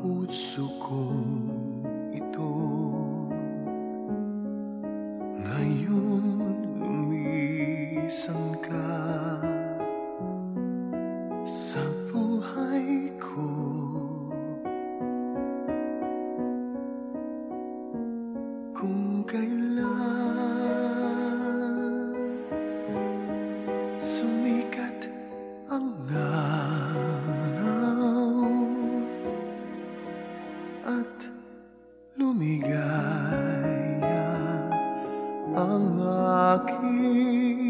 puso ko ito. Ngayon lumisan ka. Sa buhay ko. Kung kailan 让阿基。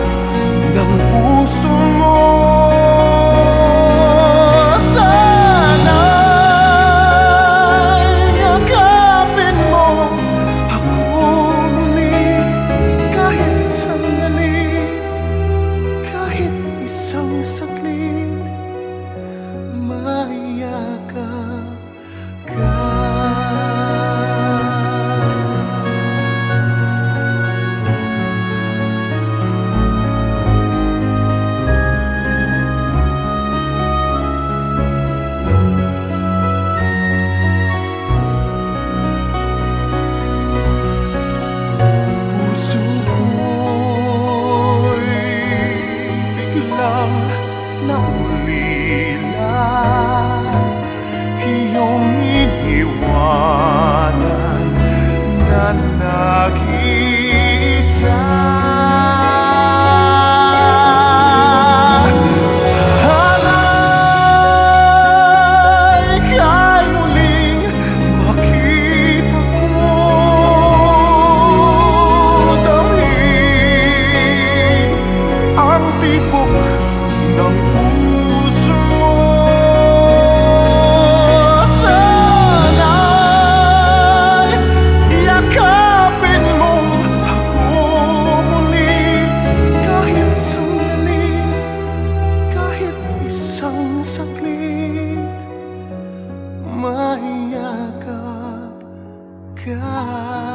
歌